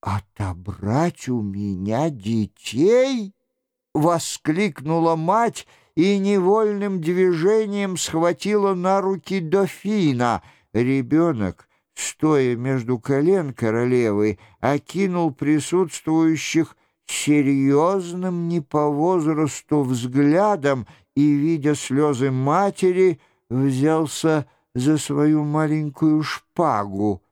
«Отобрать у меня детей?» — воскликнула мать и невольным движением схватила на руки дофина. Ребенок, стоя между колен королевы, окинул присутствующих серьезным не по возрасту взглядом и, видя слезы матери, взялся за свою маленькую шпагу.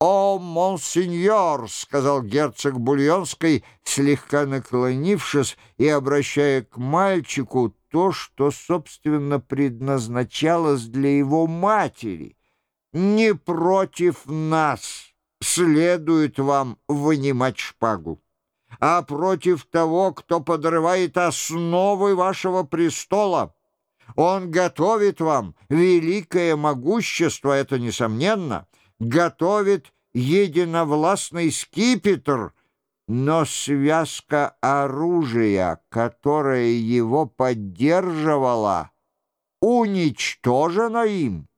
«О, монсеньор!» — сказал герцог Бульонской, слегка наклонившись и обращая к мальчику то, что, собственно, предназначалось для его матери. «Не против нас следует вам вынимать шпагу, а против того, кто подрывает основы вашего престола. Он готовит вам великое могущество, это несомненно» готовит единовластный скипетр, но связка оружия, которая его поддерживала, уничтожена им.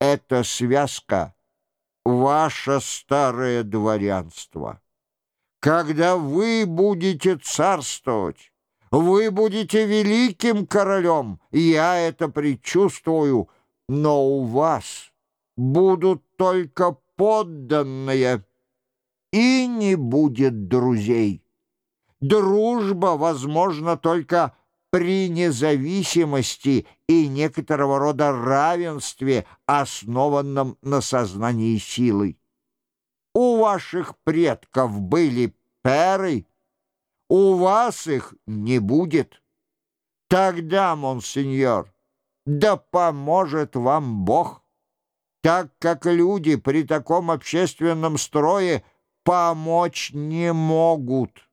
Эта связка — ваше старое дворянство. Когда вы будете царствовать, вы будете великим королем, я это предчувствую, но у вас — будут только подданные, и не будет друзей. Дружба возможна только при независимости и некоторого рода равенстве, основанном на сознании силы. У ваших предков были перы, у вас их не будет. Тогда, монсеньор, да поможет вам Бог так как люди при таком общественном строе помочь не могут.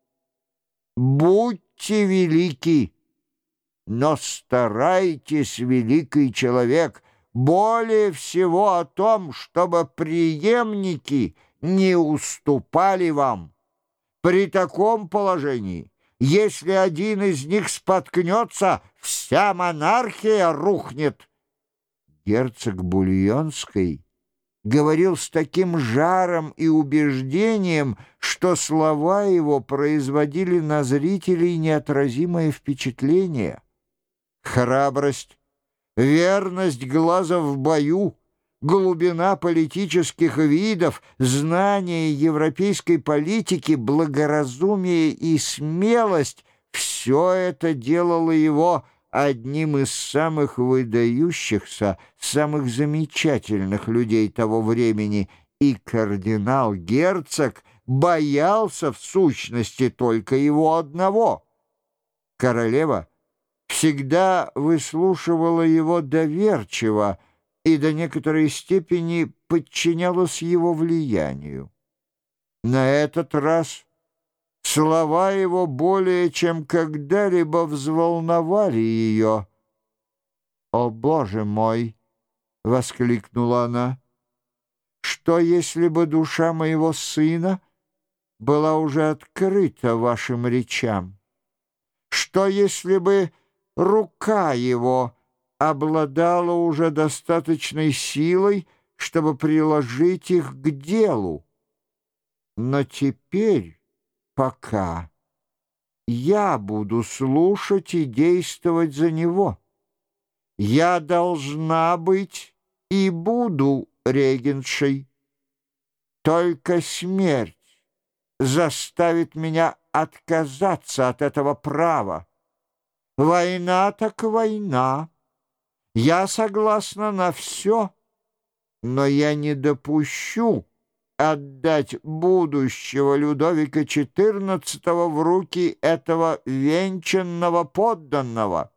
Будьте велики, но старайтесь, великий человек, более всего о том, чтобы преемники не уступали вам. При таком положении, если один из них споткнется, вся монархия рухнет герцог Бульонской говорил с таким жаром и убеждением, что слова его производили на зрителей неотразимое впечатление. Храбрость, верность глаза в бою, глубина политических видов, знание европейской политики, благоразумие и смелость — все это делало его одним из самых выдающихся, самых замечательных людей того времени, и кардинал-герцог боялся в сущности только его одного. Королева всегда выслушивала его доверчиво и до некоторой степени подчинялась его влиянию. На этот раз Слова его более чем когда-либо взволновали ее. «О, Боже мой!» — воскликнула она. «Что, если бы душа моего сына была уже открыта вашим речам? Что, если бы рука его обладала уже достаточной силой, чтобы приложить их к делу? Но теперь...» пока. Я буду слушать и действовать за него. Я должна быть и буду регеншей. Только смерть заставит меня отказаться от этого права. Война так война. Я согласна на все, но я не допущу, отдать будущего Людовика XIV в руки этого венчанного подданного.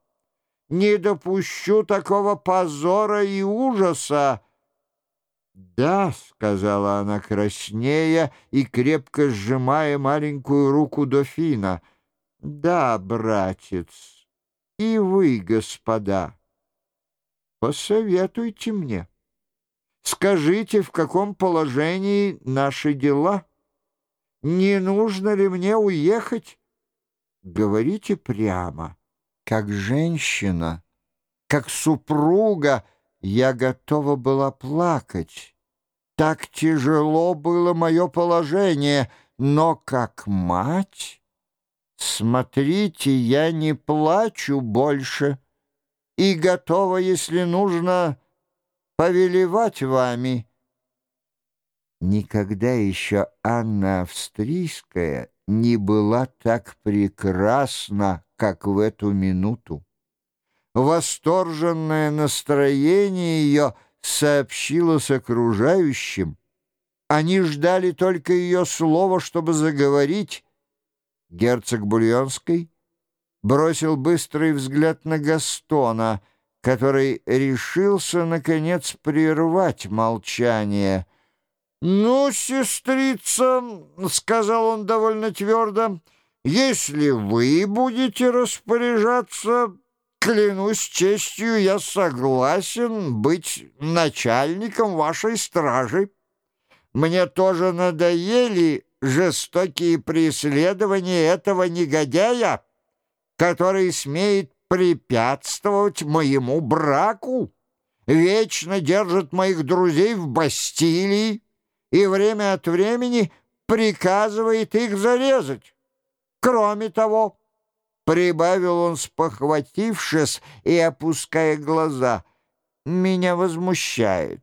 Не допущу такого позора и ужаса. «Да», — сказала она краснея и крепко сжимая маленькую руку дофина. «Да, братец, и вы, господа, посоветуйте мне». Скажите, в каком положении наши дела? Не нужно ли мне уехать? Говорите прямо, как женщина, как супруга, я готова была плакать. Так тяжело было мое положение, но как мать... Смотрите, я не плачу больше и готова, если нужно, повелевать вами. Никогда еще Анна Австрийская не была так прекрасна, как в эту минуту. Восторженное настроение ее сообщило с окружающим. Они ждали только ее слова, чтобы заговорить. Герцог Бульонский бросил быстрый взгляд на Гастона, который решился, наконец, прервать молчание — «Ну, сестрица», — сказал он довольно твердо, — «если вы будете распоряжаться, клянусь честью, я согласен быть начальником вашей стражи. Мне тоже надоели жестокие преследования этого негодяя, который смеет препятствовать моему браку, вечно держит моих друзей в Бастилии, и время от времени приказывает их зарезать. Кроме того, прибавил он, спохватившись и опуская глаза, меня возмущает.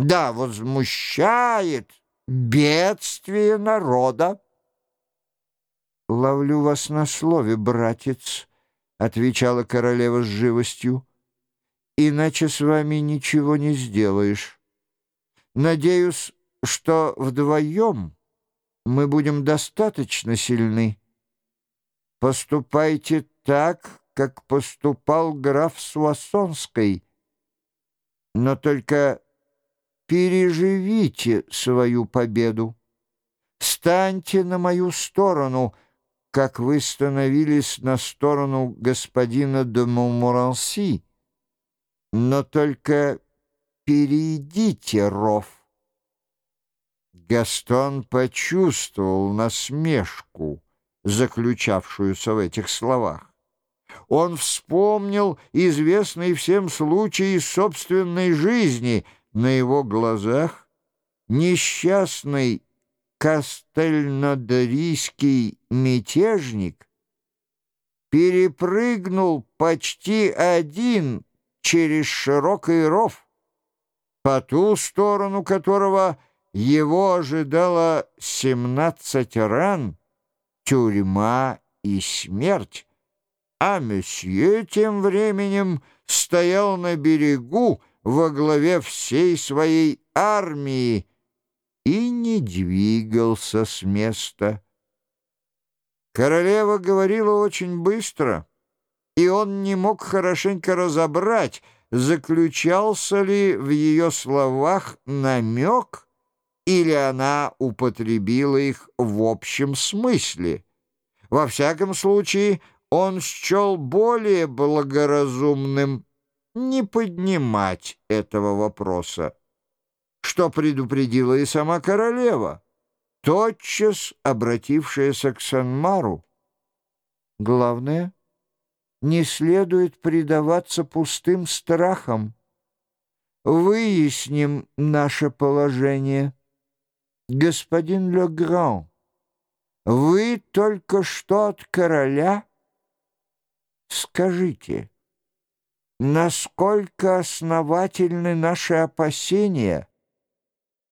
Да, возмущает бедствие народа. «Ловлю вас на слове, братец», — отвечала королева с живостью. «Иначе с вами ничего не сделаешь. Надеюсь, что вдвоем мы будем достаточно сильны. Поступайте так, как поступал граф Суассонской, но только переживите свою победу. Станьте на мою сторону, как вы становились на сторону господина де Монморанси, но только перейдите ров. Гастон почувствовал насмешку, заключавшуюся в этих словах. Он вспомнил известный всем случай из собственной жизни. На его глазах несчастный кастельнодорийский мятежник перепрыгнул почти один через широкий ров, по ту сторону которого — его ожидало семнадцать ран, тюрьма и смерть, а месье тем временем стоял на берегу во главе всей своей армии и не двигался с места. Королева говорила очень быстро, и он не мог хорошенько разобрать, заключался ли в ее словах намек — или она употребила их в общем смысле. Во всяком случае, он счел более благоразумным не поднимать этого вопроса, что предупредила и сама королева, тотчас обратившаяся к Санмару. Главное, не следует предаваться пустым страхам. Выясним наше положение. «Господин Легран, вы только что от короля? Скажите, насколько основательны наши опасения?»